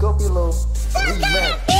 Psicopilo Remix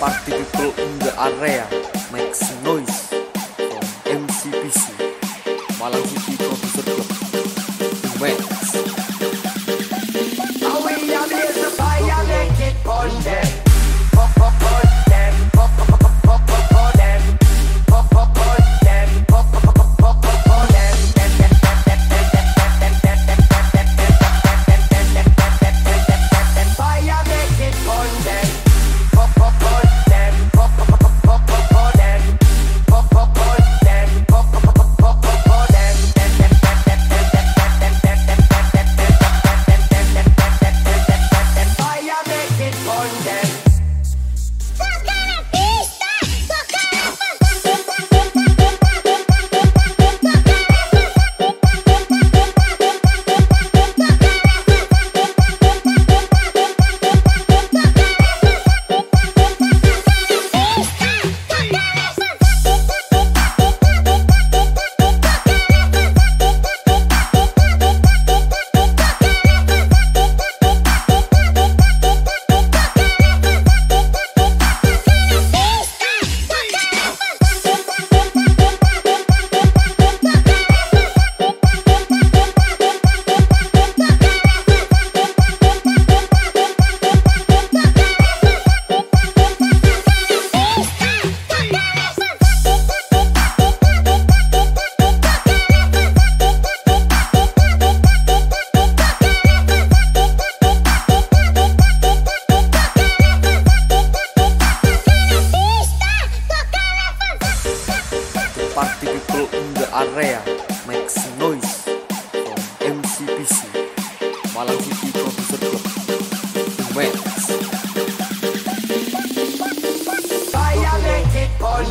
party people in the area. Makes noise from MCPC Malang City Coffee Club Area makes noise from MCPC Malang City Computer Club Max. Fire make it on